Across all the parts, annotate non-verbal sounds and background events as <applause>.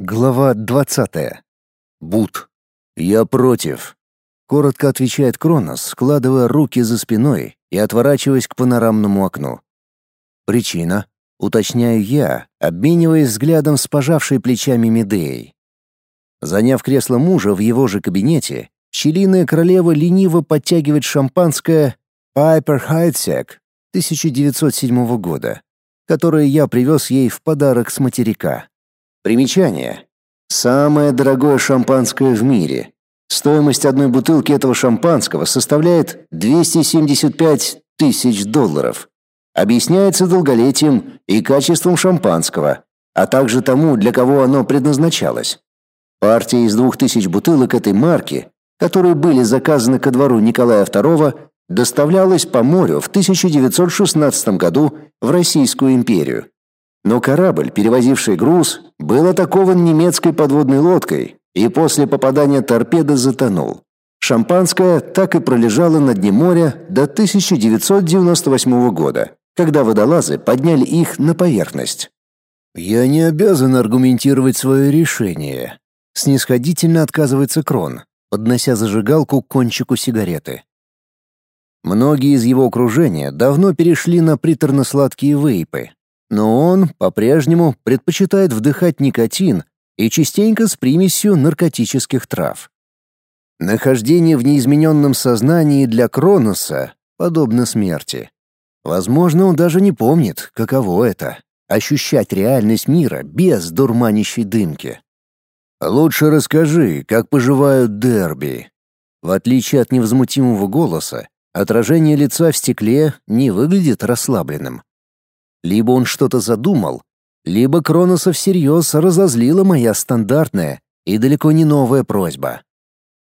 Глава двадцатая. Бут. «Я против», — коротко отвечает Кронос, складывая руки за спиной и отворачиваясь к панорамному окну. «Причина?» — уточняю я, обмениваясь взглядом с пожавшей плечами Медеей. Заняв кресло мужа в его же кабинете, щелиная королева лениво подтягивает шампанское Piper Heidsieck 1907 года, которое я привез ей в подарок с материка. Примечание. Самое дорогое шампанское в мире. Стоимость одной бутылки этого шампанского составляет 275 тысяч долларов. Объясняется долголетием и качеством шампанского, а также тому, для кого оно предназначалось. Партия из двух тысяч бутылок этой марки, которые были заказаны ко двору Николая II, доставлялась по морю в 1916 году в Российскую империю. Но корабль, перевозивший груз, был атакован немецкой подводной лодкой и после попадания торпеды затонул. Шампанское так и пролежало на дне моря до 1998 года, когда водолазы подняли их на поверхность. «Я не обязан аргументировать свое решение», — снисходительно отказывается Крон, поднося зажигалку к кончику сигареты. Многие из его окружения давно перешли на приторно-сладкие вейпы, но он по-прежнему предпочитает вдыхать никотин и частенько с примесью наркотических трав. Нахождение в неизмененном сознании для Кроноса подобно смерти. Возможно, он даже не помнит, каково это — ощущать реальность мира без дурманящей дымки. «Лучше расскажи, как поживают Дерби». В отличие от невозмутимого голоса, отражение лица в стекле не выглядит расслабленным. Либо он что-то задумал, либо Кроноса всерьез разозлила моя стандартная и далеко не новая просьба.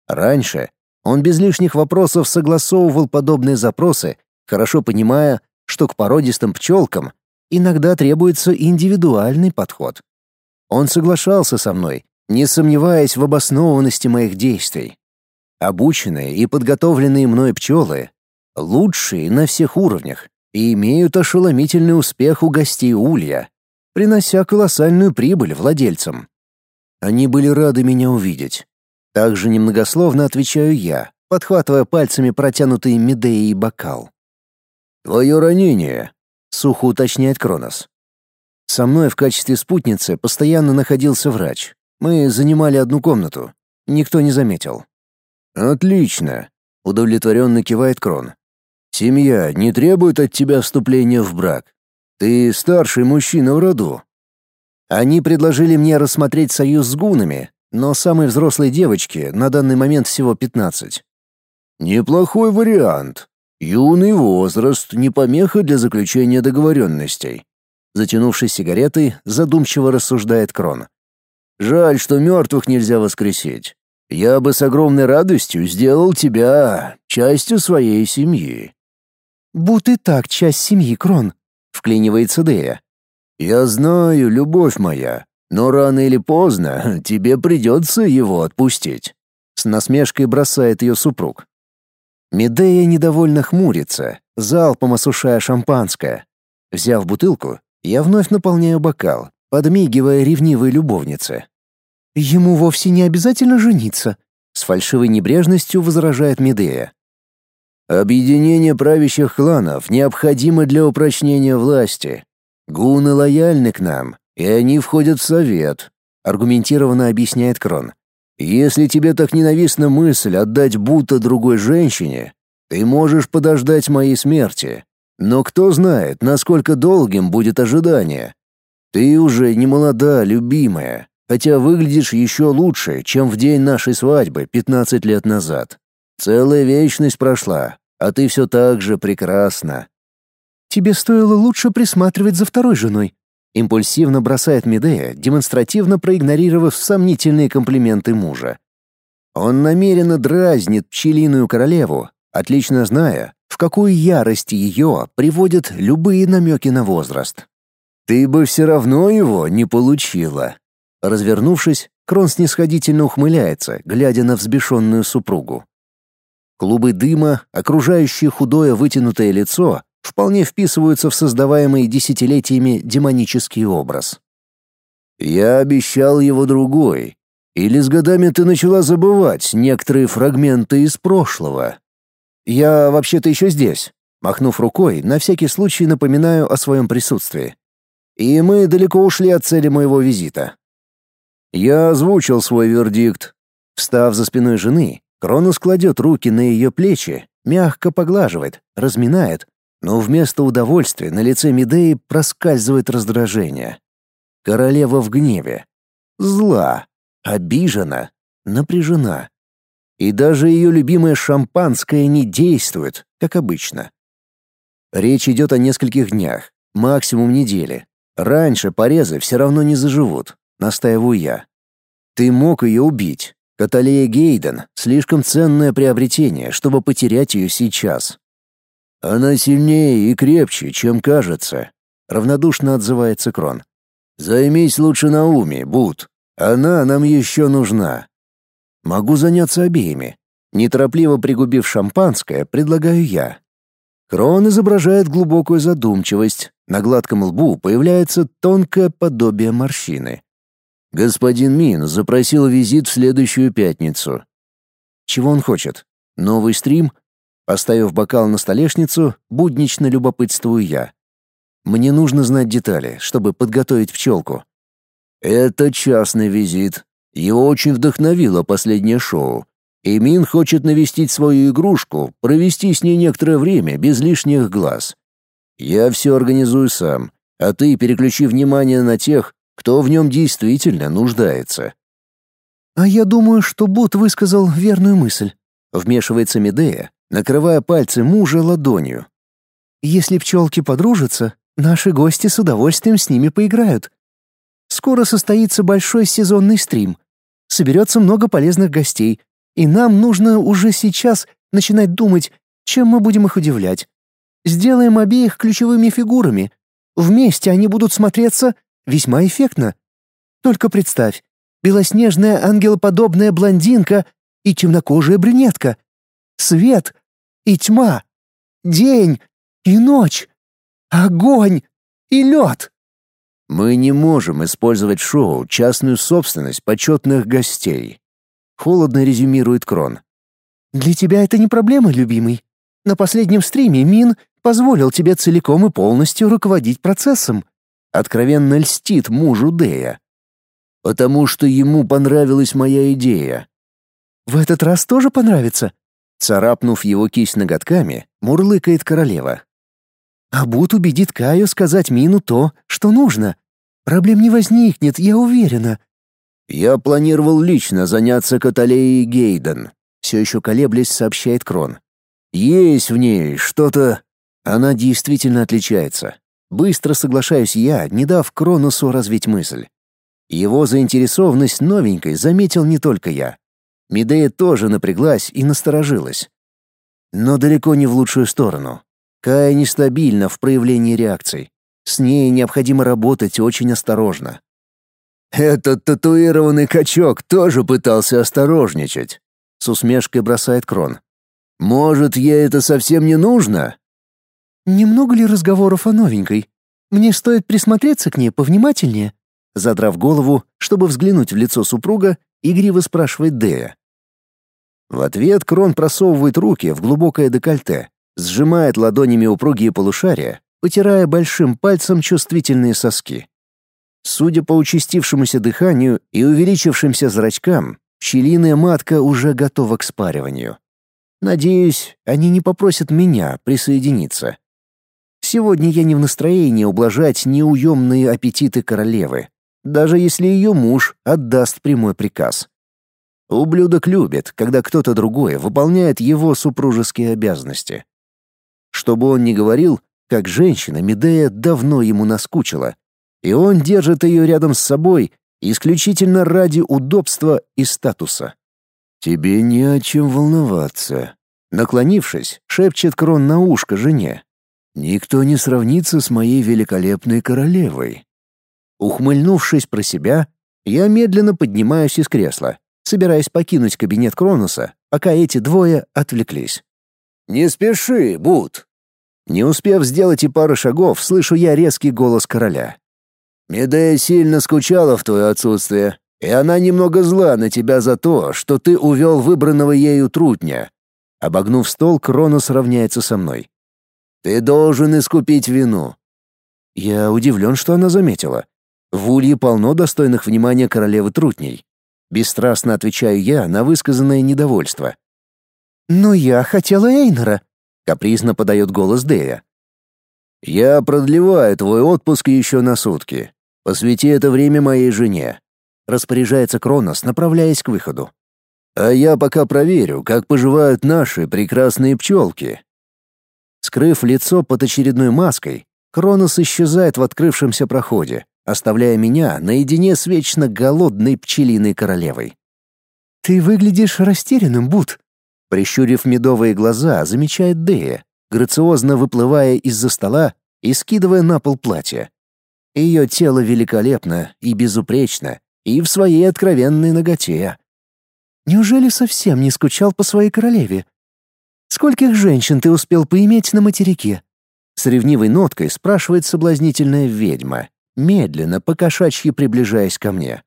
Раньше он без лишних вопросов согласовывал подобные запросы, хорошо понимая, что к породистым пчелкам иногда требуется индивидуальный подход. Он соглашался со мной, не сомневаясь в обоснованности моих действий. Обученные и подготовленные мной пчелы — лучшие на всех уровнях, и имеют ошеломительный успех у гостей Улья, принося колоссальную прибыль владельцам. Они были рады меня увидеть. Также немногословно отвечаю я, подхватывая пальцами протянутый Медеей бокал. «Твое ранение», — сухо уточняет Кронос. Со мной в качестве спутницы постоянно находился врач. Мы занимали одну комнату. Никто не заметил. «Отлично», — удовлетворенно кивает Крон. Семья не требует от тебя вступления в брак. Ты старший мужчина в роду. Они предложили мне рассмотреть союз с гунами, но самой взрослой девочке на данный момент всего 15. Неплохой вариант. Юный возраст не помеха для заключения договоренностей. Затянувшись сигаретой, задумчиво рассуждает Крон. Жаль, что мертвых нельзя воскресить. Я бы с огромной радостью сделал тебя частью своей семьи. «Будто и так часть семьи, Крон», — вклинивается Дея. «Я знаю, любовь моя, но рано или поздно <laughs> тебе придется его отпустить», — с насмешкой бросает ее супруг. Медея недовольно хмурится, залпом осушая шампанское. Взяв бутылку, я вновь наполняю бокал, подмигивая ревнивой любовнице. «Ему вовсе не обязательно жениться», — с фальшивой небрежностью возражает Медея. Объединение правящих кланов необходимо для упрочнения власти. Гуны лояльны к нам, и они входят в совет, аргументированно объясняет Крон. Если тебе так ненавистна мысль отдать будто другой женщине, ты можешь подождать моей смерти. Но кто знает, насколько долгим будет ожидание. Ты уже не молода, любимая, хотя выглядишь еще лучше, чем в день нашей свадьбы 15 лет назад. Целая вечность прошла, а ты все так же прекрасна. Тебе стоило лучше присматривать за второй женой. Импульсивно бросает Медея, демонстративно проигнорировав сомнительные комплименты мужа. Он намеренно дразнит пчелиную королеву, отлично зная, в какую ярость ее приводят любые намеки на возраст. Ты бы все равно его не получила. Развернувшись, Крон снисходительно ухмыляется, глядя на взбешенную супругу. Клубы дыма, окружающие худое вытянутое лицо, вполне вписываются в создаваемый десятилетиями демонический образ. Я обещал его другой. Или с годами ты начала забывать некоторые фрагменты из прошлого? Я вообще-то еще здесь. Махнув рукой, на всякий случай напоминаю о своем присутствии. И мы далеко ушли от цели моего визита. Я озвучил свой вердикт. Встав за спиной жены, Кронос кладет руки на ее плечи, мягко поглаживает, разминает, но вместо удовольствия на лице Медеи проскальзывает раздражение. Королева в гневе. Зла, обижена, напряжена. И даже ее любимое шампанское не действует, как обычно. Речь идет о нескольких днях, максимум недели. Раньше порезы все равно не заживут, настаиваю я. Ты мог ее убить. Каталея Гейден — слишком ценное приобретение, чтобы потерять ее сейчас. Она сильнее и крепче, чем кажется, равнодушно отзывается Крон. Займись лучше Науми, Бут. Она нам еще нужна. Могу заняться обеими. Неторопливо пригубив шампанское, предлагаю я. Крон изображает глубокую задумчивость. На гладком лбу появляется тонкое подобие морщины. Господин Мин запросил визит в следующую пятницу. Чего он хочет? Новый стрим? Поставив бокал на столешницу, буднично любопытствую я. Мне нужно знать детали, чтобы подготовить пчелку. Это частный визит. Его очень вдохновило последнее шоу. И Мин хочет навестить свою игрушку, провести с ней некоторое время без лишних глаз. Я все организую сам, а ты переключи внимание на тех, кто в нем действительно нуждается. А я думаю, что Бот высказал верную мысль. Вмешивается Медея, накрывая пальцы мужа ладонью. «Если пчелки подружатся, наши гости с удовольствием с ними поиграют. Скоро состоится большой сезонный стрим. Соберется много полезных гостей, и нам нужно уже сейчас начинать думать, чем мы будем их удивлять. Сделаем обеих ключевыми фигурами. Вместе они будут смотреться весьма эффектно. Только представь, белоснежная ангелоподобная блондинка и темнокожая брюнетка. Свет и тьма, день и ночь, огонь и лед. Мы не можем использовать шоу частную собственность почетных гостей. Холодно резюмирует Крон. Для тебя это не проблема, любимый. На последнем стриме Мин позволил тебе целиком и полностью руководить процессом. Откровенно льстит мужу Дея. Потому что ему понравилась моя идея. В этот раз тоже понравится. Царапнув его кисть ноготками, мурлыкает королева. А Бут убедит Каю сказать Мину то, что нужно. Проблем не возникнет, я уверена. Я планировал лично заняться Каталеей Гейден. Все еще колеблясь, сообщает Крон. Есть в ней что-то... Она действительно отличается. Быстро соглашаюсь я, не дав Кроносу развить мысль. Его заинтересованность новенькой заметил не только я. Медея тоже напряглась и насторожилась. Но далеко не в лучшую сторону. Кая нестабильна в проявлении реакций. С ней необходимо работать очень осторожно. «Этот татуированный качок тоже пытался осторожничать», — с усмешкой бросает Крон. «Может, ей это совсем не нужно?» «Немного ли разговоров о новенькой? Мне стоит присмотреться к ней повнимательнее?» Задрав голову, чтобы взглянуть в лицо супруга, игриво спрашивает Дея. В ответ Крон просовывает руки в глубокое декольте, сжимает ладонями упругие полушария, потирая большим пальцем чувствительные соски. Судя по участившемуся дыханию и увеличившимся зрачкам, пчелиная матка уже готова к спариванию. Надеюсь, они не попросят меня присоединиться. Сегодня я не в настроении ублажать неуемные аппетиты королевы, даже если ее муж отдаст прямой приказ. Ублюдок любит, когда кто-то другой выполняет его супружеские обязанности. Чтобы он не говорил, как женщина Медея давно ему наскучила, и он держит ее рядом с собой исключительно ради удобства и статуса. «Тебе не о чем волноваться», — наклонившись, шепчет Крон на ушко жене. «Никто не сравнится с моей великолепной королевой». Ухмыльнувшись про себя, я медленно поднимаюсь из кресла собираясь покинуть кабинет Кроноса, пока эти двое отвлеклись. «Не спеши, Бут!» Не успев сделать и пары шагов, слышу я резкий голос короля. Медея сильно скучала в твое отсутствие, и она немного зла на тебя за то, что ты увел выбранного ею трутня. Обогнув стол, Кронос равняется со мной. Ты должен искупить вину. Я удивлен, что она заметила. В Улье полно достойных внимания королевы трутней. Бесстрастно отвечаю я на высказанное недовольство. «Но я хотела Эйнера», — капризно подает голос Дея. «Я продлеваю твой отпуск еще на сутки. Посвяти это время моей жене», — распоряжается Кронос, направляясь к выходу. «А я пока проверю, как поживают наши прекрасные пчелки». Скрыв лицо под очередной маской, Кронос исчезает в открывшемся проходе, оставляя меня наедине с вечно голодной пчелиной королевой. «Ты выглядишь растерянным, Бут», Прищурив медовые глаза, замечает Дея, грациозно выплывая из-за стола и скидывая на пол платье. Ее тело великолепно и безупречно, и в своей откровенной ноготе. Неужели совсем не скучал по своей королеве? Скольких женщин ты успел поиметь на материке? С ревнивой ноткой спрашивает соблазнительная ведьма, медленно, покошачьи приближаясь ко мне.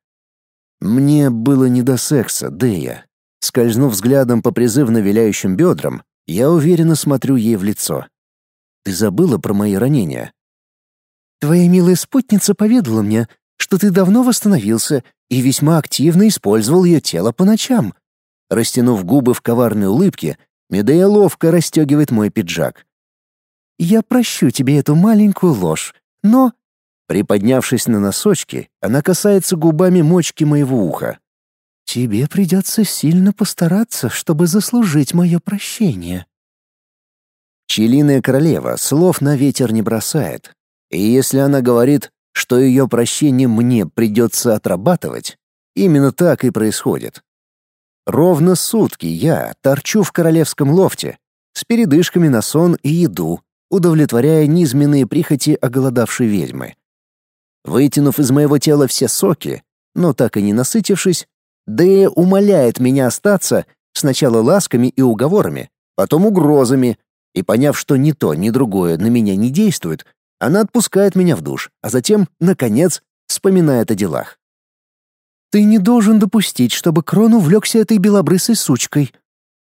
Мне было не до секса, Дея. Скользнув взглядом по призывно виляющим бедрам, я уверенно смотрю ей в лицо. «Ты забыла про мои ранения?» «Твоя милая спутница поведала мне, что ты давно восстановился и весьма активно использовал ее тело по ночам». Растянув губы в коварной улыбке, Медея ловко расстегивает мой пиджак. «Я прощу тебе эту маленькую ложь, но...» Приподнявшись на носочки, она касается губами мочки моего уха. Тебе придется сильно постараться, чтобы заслужить мое прощение. Пчелиная королева слов на ветер не бросает. И если она говорит, что ее прощение мне придется отрабатывать, именно так и происходит. Ровно сутки я торчу в королевском лофте, с передышками на сон и еду, удовлетворяя низменные прихоти оголодавшей ведьмы. Вытянув из моего тела все соки, но так и не насытившись, Дэя умоляет меня остаться сначала ласками и уговорами, потом угрозами, и поняв, что ни то, ни другое на меня не действует, она отпускает меня в душ, а затем, наконец, вспоминает о делах. «Ты не должен допустить, чтобы Крон увлекся этой белобрысой сучкой».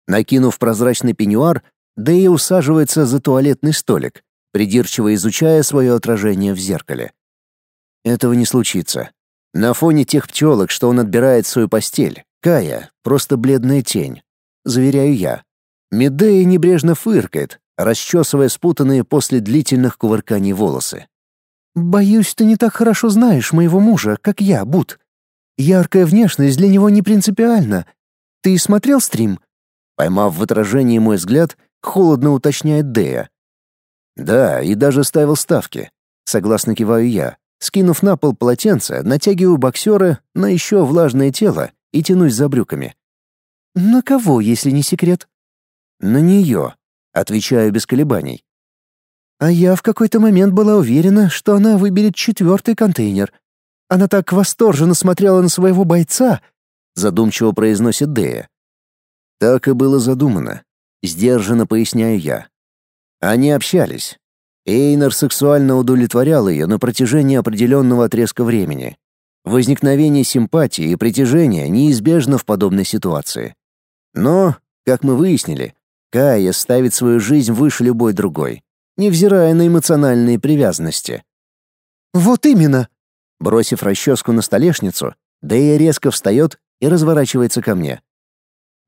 Накинув прозрачный пеньюар, Дэя усаживается за туалетный столик, придирчиво изучая свое отражение в зеркале. Этого не случится. На фоне тех пчелок, что он отбирает свою постель, Кая — просто бледная тень. Заверяю я. Медея небрежно фыркает, расчесывая спутанные после длительных кувырканий волосы. «Боюсь, ты не так хорошо знаешь моего мужа, как я, Бут. Яркая внешность для него не принципиальна. Ты смотрел стрим?» Поймав в отражении мой взгляд, холодно уточняет Дея. «Да, и даже ставил ставки», — согласно киваю я, Скинув на пол полотенце, натягиваю боксера на еще влажное тело и тянусь за брюками. «На кого, если не секрет?» «На нее», — отвечаю без колебаний. А я в какой-то момент была уверена, что она выберет четвертый контейнер. Она так восторженно смотрела на своего бойца, задумчиво произносит Дея. Так и было задумано. Сдержанно поясняю я. Они общались, Эйнер сексуально удовлетворял ее на протяжении определенного отрезка времени. Возникновение симпатии и притяжения неизбежно в подобной ситуации. Но, как мы выяснили, Кая ставит свою жизнь выше любой другой, невзирая на эмоциональные привязанности. «Вот именно!» Бросив расческу на столешницу, Дэя резко встает и разворачивается ко мне.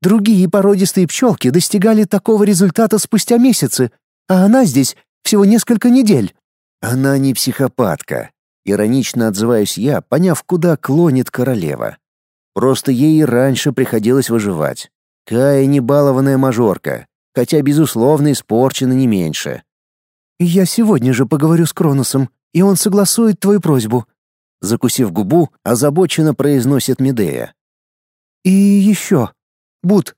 «Другие породистые пчелки достигали такого результата спустя месяцы, а она здесь всего несколько недель». «Она не психопатка», — иронично отзываюсь я, поняв, куда клонит королева. «Просто ей раньше приходилось выживать. Кая не балованная мажорка, хотя, безусловно, испорчена не меньше». «Я сегодня же поговорю с Кроносом, и он согласует твою просьбу», — закусив губу, озабоченно произносит Медея. «И еще. Бут,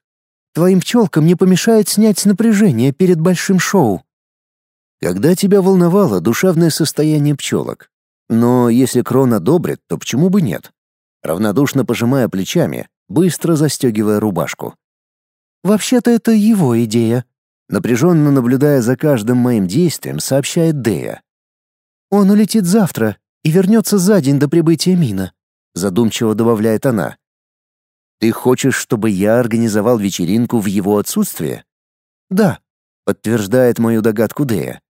твоим пчелкам не помешает снять напряжение перед большим шоу. Когда тебя волновало душевное состояние пчелок? Но если Крон одобрит, то почему бы нет? Равнодушно пожимая плечами, быстро застегивая рубашку. «Вообще-то это его идея», — напряженно наблюдая за каждым моим действием, сообщает Дея. «Он улетит завтра, и вернется за день до прибытия Мина», — задумчиво добавляет она. «Ты хочешь, чтобы я организовал вечеринку в его отсутствие?» «Да», — подтверждает мою догадку Дея.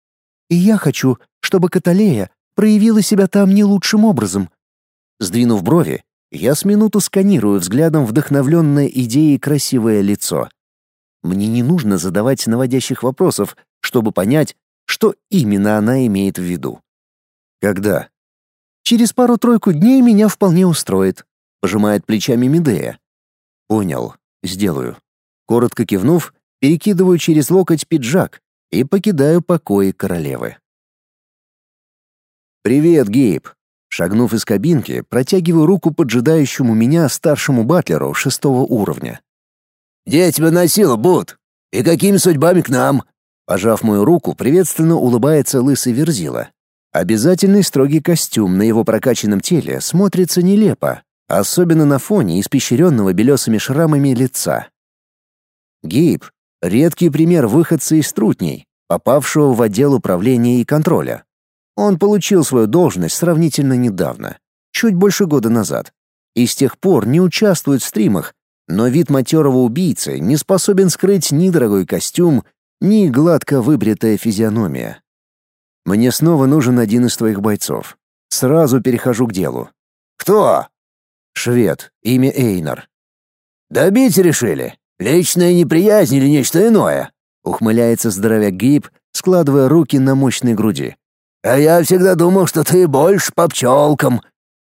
«И я хочу, чтобы Каталея проявила себя там не лучшим образом». Сдвинув брови, я с минуту сканирую взглядом вдохновленное идеей красивое лицо. Мне не нужно задавать наводящих вопросов, чтобы понять, что именно она имеет в виду. Когда? Через пару-тройку дней меня вполне устроит, пожимает плечами Медея. Понял, сделаю. Коротко кивнув, перекидываю через локоть пиджак и покидаю покои королевы. «Привет, Гейб!» Шагнув из кабинки, протягиваю руку поджидающему меня старшему батлеру шестого уровня. «Где тебя носил, Бут? И какими судьбами к нам?» Пожав мою руку, приветственно улыбается лысый Верзила. Обязательный строгий костюм на его прокачанном теле смотрится нелепо, особенно на фоне испещренного белесыми шрамами лица. Гейб — редкий пример выходца из трутней, попавшего в отдел управления и контроля. Он получил свою должность сравнительно недавно, чуть больше года назад, и с тех пор не участвует в стримах, но вид матерого убийцы не способен скрыть ни дорогой костюм, ни гладко выбритая физиономия. Мне снова нужен один из твоих бойцов. Сразу перехожу к делу. Кто? Швед, имя Эйнар. Добить решили? Личная неприязнь или нечто иное? Ухмыляется здоровяк Гиб, складывая руки на мощной груди. А я всегда думал, что ты больше по пчелкам.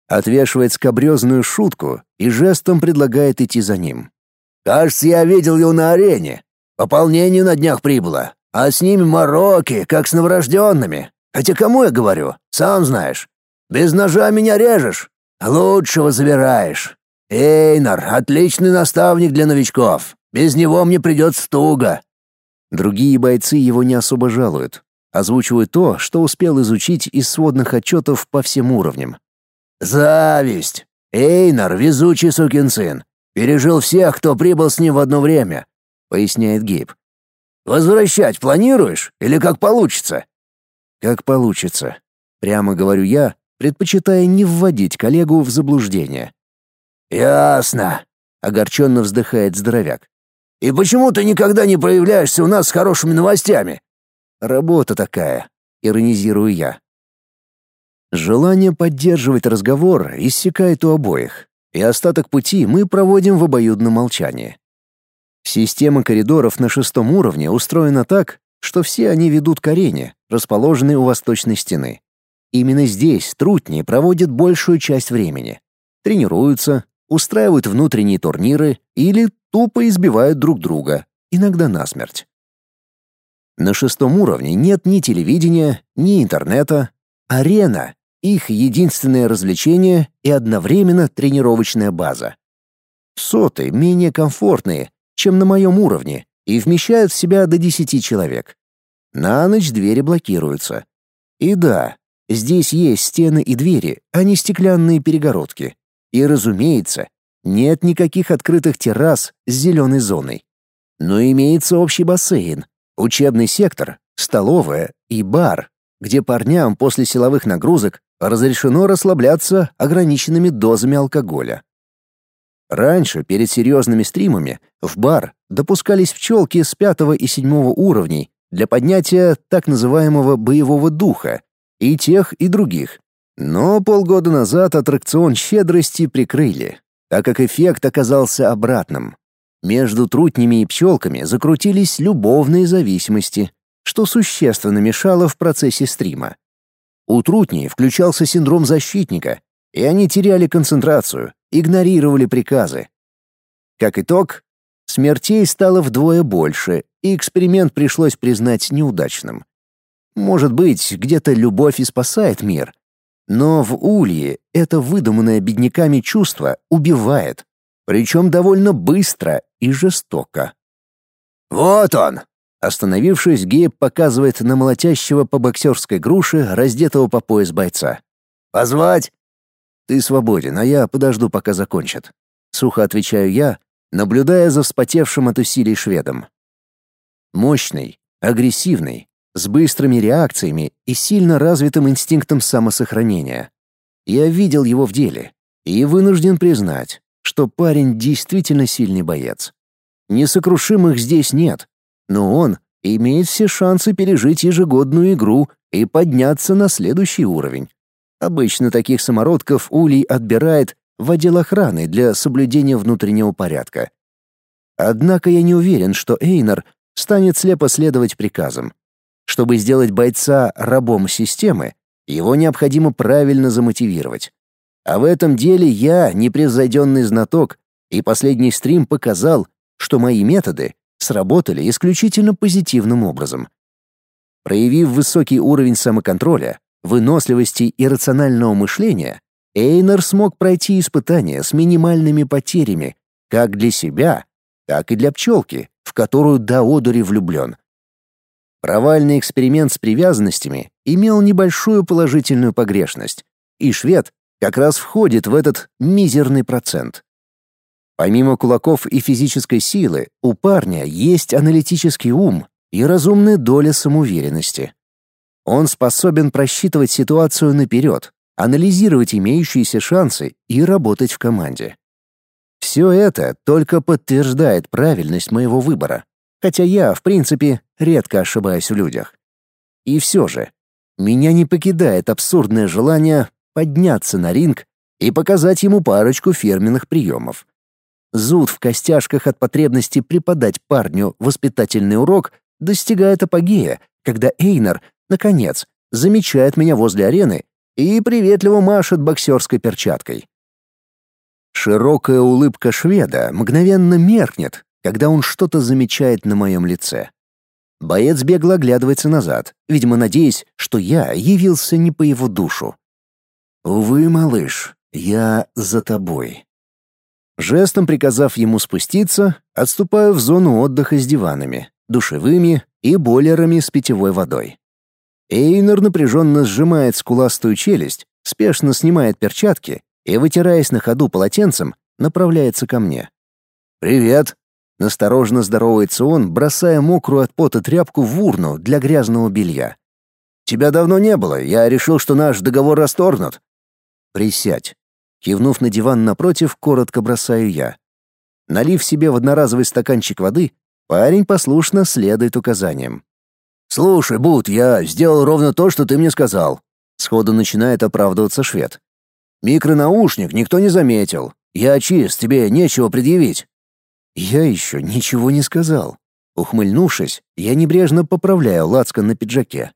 Отвешивает скобрезную шутку и жестом предлагает идти за ним. Кажется, я видел его на арене. Пополнение на днях прибыло, а с ними мороки, как с новорожденными. Хотя кому я говорю, сам знаешь. Без ножа меня режешь, лучшего забираешь. Эйнар — отличный наставник для новичков. Без него мне придется туго». Другие бойцы его не особо жалуют, Озвучиваю то, что успел изучить из сводных отчетов по всем уровням. «Зависть! Эйнар — везучий сукин сын. Пережил всех, кто прибыл с ним в одно время», — поясняет Гейб. «Возвращать планируешь или как получится?» «Как получится», — прямо говорю я, предпочитая не вводить коллегу в заблуждение. «Ясно», — огорченно вздыхает здоровяк. «И почему ты никогда не появляешься у нас с хорошими новостями? Работа такая, иронизирую я. Желание поддерживать разговор иссякает у обоих, и остаток пути мы проводим в обоюдном молчании. Система коридоров на шестом уровне устроена так, что все они ведут к арене, расположенной у восточной стены. Именно здесь трутни проводят большую часть времени. Тренируются, устраивают внутренние турниры или тупо избивают друг друга, иногда насмерть. На шестом уровне нет ни телевидения, ни интернета. Арена — их единственное развлечение и одновременно тренировочная база. Соты менее комфортные, чем на моем уровне, и вмещают в себя до 10 человек. На ночь двери блокируются. И да, здесь есть стены и двери, а не стеклянные перегородки. И, разумеется, нет никаких открытых террас с зеленой зоной. Но имеется общий бассейн, Учебный сектор, столовая и бар, где парням после силовых нагрузок разрешено расслабляться ограниченными дозами алкоголя. Раньше, перед серьезными стримами, в бар допускались пчелки с пятого и седьмого уровней для поднятия так называемого боевого духа, и тех, и других. Но полгода назад аттракцион щедрости прикрыли, так как эффект оказался обратным. Между трутнями и пчелками закрутились любовные зависимости, что существенно мешало в процессе стрима. У трутней включался синдром защитника, и они теряли концентрацию, игнорировали приказы. Как итог, смертей стало вдвое больше, и эксперимент пришлось признать неудачным. Может быть, где-то любовь и спасает мир, но в Улье это выдуманное бедняками чувство убивает, причем довольно быстро и жестоко. «Вот он!» Остановившись, Гейб показывает на молотящего по боксерской груше, раздетого по пояс бойца. «Позвать?» «Ты свободен, а я подожду, пока закончат». Сухо отвечаю я, наблюдая за вспотевшим от усилий шведом. Мощный, агрессивный, с быстрыми реакциями и сильно развитым инстинктом самосохранения. Я видел его в деле и вынужден признать, что парень действительно сильный боец. Несокрушимых здесь нет, но он имеет все шансы пережить ежегодную игру и подняться на следующий уровень. Обычно таких самородков Улей отбирает в отдел охраны для соблюдения внутреннего порядка. Однако я не уверен, что Эйнар станет слепо следовать приказам. Чтобы сделать бойца рабом системы, его необходимо правильно замотивировать. А в этом деле я непревзойденный знаток, и последний стрим показал, что мои методы сработали исключительно позитивным образом. Проявив высокий уровень самоконтроля, выносливости и рационального мышления, Эйнер смог пройти испытания с минимальными потерями как для себя, так и для пчелки, в которую до одури влюблен. Провальный эксперимент с привязанностями имел небольшую положительную погрешность, и швед как раз входит в этот мизерный процент. Помимо кулаков и физической силы, у парня есть аналитический ум и разумная доля самоуверенности. Он способен просчитывать ситуацию наперед, анализировать имеющиеся шансы и работать в команде. Все это только подтверждает правильность моего выбора, хотя я, в принципе, редко ошибаюсь в людях. И все же, меня не покидает абсурдное желание подняться на ринг и показать ему парочку фирменных приемов. Зуд в костяшках от потребности преподать парню воспитательный урок достигает апогея, когда Эйнар наконец, замечает меня возле арены и приветливо машет боксерской перчаткой. Широкая улыбка шведа мгновенно меркнет, когда он что-то замечает на моем лице. Боец бегло оглядывается назад, видимо, надеясь, что я явился не по его душу. «Увы, малыш, я за тобой». Жестом приказав ему спуститься, отступаю в зону отдыха с диванами, душевыми и бойлерами с питьевой водой. Эйнер напряженно сжимает скуластую челюсть, спешно снимает перчатки и, вытираясь на ходу полотенцем, направляется ко мне. «Привет!» — настороженно здоровается он, бросая мокрую от пота тряпку в урну для грязного белья. «Тебя давно не было, я решил, что наш договор расторгнут». «Присядь». Кивнув на диван напротив, коротко бросаю я. Налив себе в одноразовый стаканчик воды, парень послушно следует указаниям. «Слушай, Бут, я сделал ровно то, что ты мне сказал». Сходу начинает оправдываться швед. «Микронаушник никто не заметил. Я чист, тебе нечего предъявить». «Я еще ничего не сказал». Ухмыльнувшись, я небрежно поправляю лацкан на пиджаке.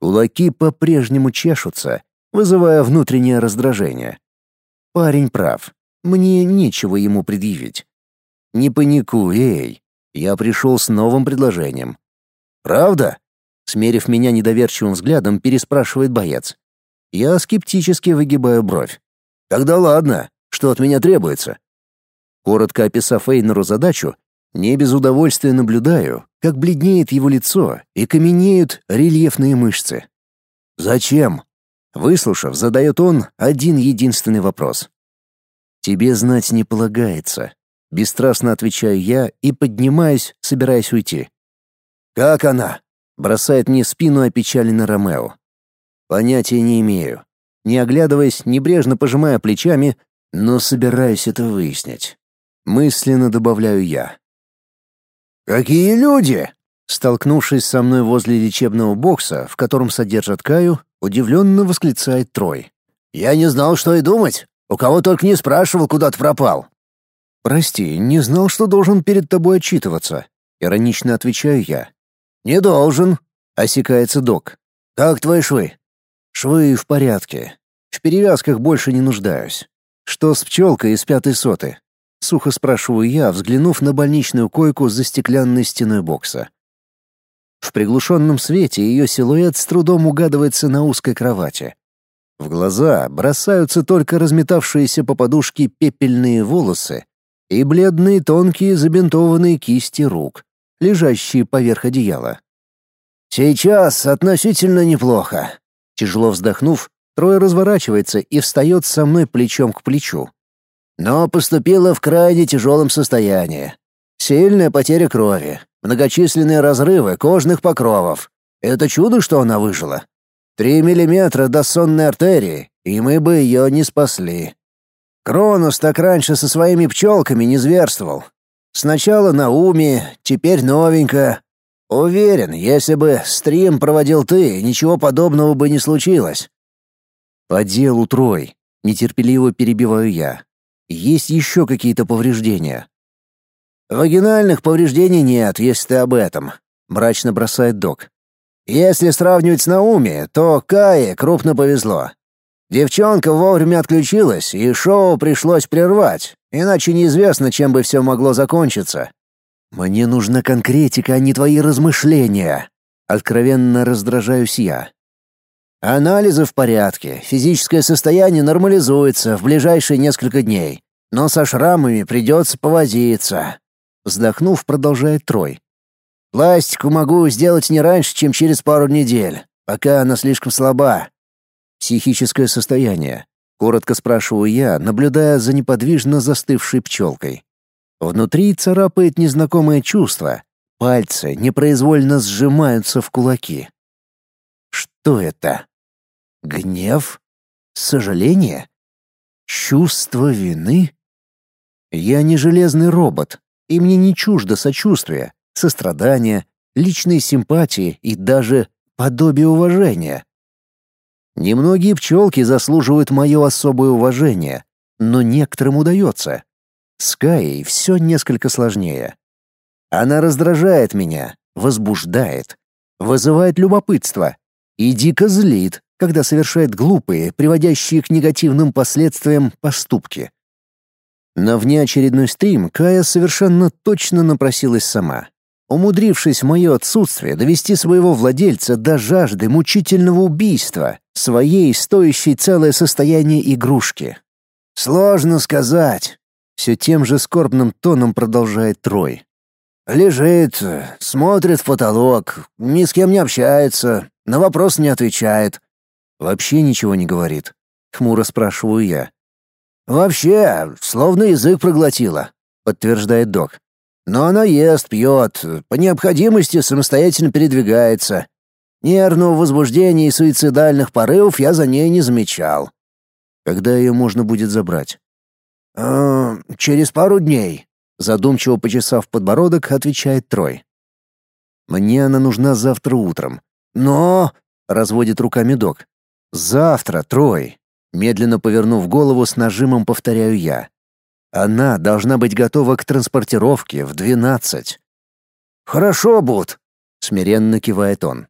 Кулаки по-прежнему чешутся, вызывая внутреннее раздражение. Парень прав. Мне нечего ему предъявить. Не паникуй, эй. Я пришел с новым предложением. Правда? Смерив меня недоверчивым взглядом, переспрашивает боец. Я скептически выгибаю бровь. «Тогда ладно, что от меня требуется?» Коротко описав Эйнеру задачу, не без удовольствия наблюдаю, как бледнеет его лицо и каменеют рельефные мышцы. «Зачем?» Выслушав, задает он один единственный вопрос. «Тебе знать не полагается», — бесстрастно отвечаю я и поднимаюсь, собираясь уйти. «Как она?» Бросает мне спину опечаленный Ромео. Понятия не имею. Не оглядываясь, небрежно пожимая плечами, но собираюсь это выяснить. Мысленно добавляю я. «Какие люди!» Столкнувшись со мной возле лечебного бокса, в котором содержат Каю, удивленно восклицает Трой. «Я не знал, что и думать. У кого только не спрашивал, куда ты пропал». «Прости, не знал, что должен перед тобой отчитываться», — иронично отвечаю я. «Не должен», — осекается док. «Как твои швы?» «Швы в порядке. В перевязках больше не нуждаюсь. Что с пчелкой из пятой соты?» Сухо спрашиваю я, взглянув на больничную койку за стеклянной стеной бокса. В приглушенном свете ее силуэт с трудом угадывается на узкой кровати. В глаза бросаются только разметавшиеся по подушке пепельные волосы и бледные тонкие забинтованные кисти рук лежащие поверх одеяла. «Сейчас относительно неплохо». Тяжело вздохнув, Трой разворачивается и встает со мной плечом к плечу. Но поступила в крайне тяжелом состоянии. Сильная потеря крови, многочисленные разрывы кожных покровов. Это чудо, что она выжила. Три миллиметра до сонной артерии и мы бы ее не спасли. Кронос так раньше со своими пчелками не зверствовал. Сначала на уме, теперь новенько. Уверен, если бы стрим проводил ты, ничего подобного бы не случилось. По делу Трой, нетерпеливо перебиваю я. Есть еще какие-то повреждения? Вагинальных повреждений нет, если ты об этом, мрачно бросает док. Если сравнивать с Науми, то Кае крупно повезло. Девчонка вовремя отключилась, и шоу пришлось прервать, иначе неизвестно, чем бы все могло закончиться. Мне нужна конкретика, а не твои размышления. Откровенно раздражаюсь я. Анализы в порядке, физическое состояние нормализуется в ближайшие несколько дней, но со шрамами придется повозиться. Вздохнув, продолжает Трой. Пластику могу сделать не раньше, чем через пару недель, пока она слишком слаба. Психическое состояние. Коротко спрашиваю я, наблюдая за неподвижно застывшей пчелкой. Внутри царапает незнакомое чувство. Пальцы непроизвольно сжимаются в кулаки. Что это? Гнев? Сожаление? Чувство вины? Я не железный робот, и мне не чуждо сочувствие, сострадание, личные симпатии и даже подобие уважения. Немногие пчелки заслуживают мое особое уважение, но некоторым удается. С Каей все несколько сложнее. Она раздражает меня, возбуждает, вызывает любопытство и дико злит, когда совершает глупые, приводящие к негативным последствиям поступки. На внеочередной стрим Кая совершенно точно напросилась сама умудрившись в мое отсутствие довести своего владельца до жажды мучительного убийства, своей стоящей целое состояние игрушки. «Сложно сказать», — все тем же скорбным тоном продолжает Трой. «Лежит, смотрит в потолок, ни с кем не общается, на вопрос не отвечает». «Вообще ничего не говорит», — хмуро спрашиваю я. «Вообще, словно язык проглотила», — подтверждает док. Но она ест, пьет, по необходимости самостоятельно передвигается. Нервного возбуждения и суицидальных порывов я за ней не замечал. Когда ее можно будет забрать? «Э, через пару дней, задумчиво почесав подбородок, отвечает Трой. Мне она нужна завтра утром. Но, разводит руками док. Завтра, Трой. Медленно повернув голову с нажимом повторяю я. Она должна быть готова к транспортировке в двенадцать. Хорошо, Бут, смиренно кивает он.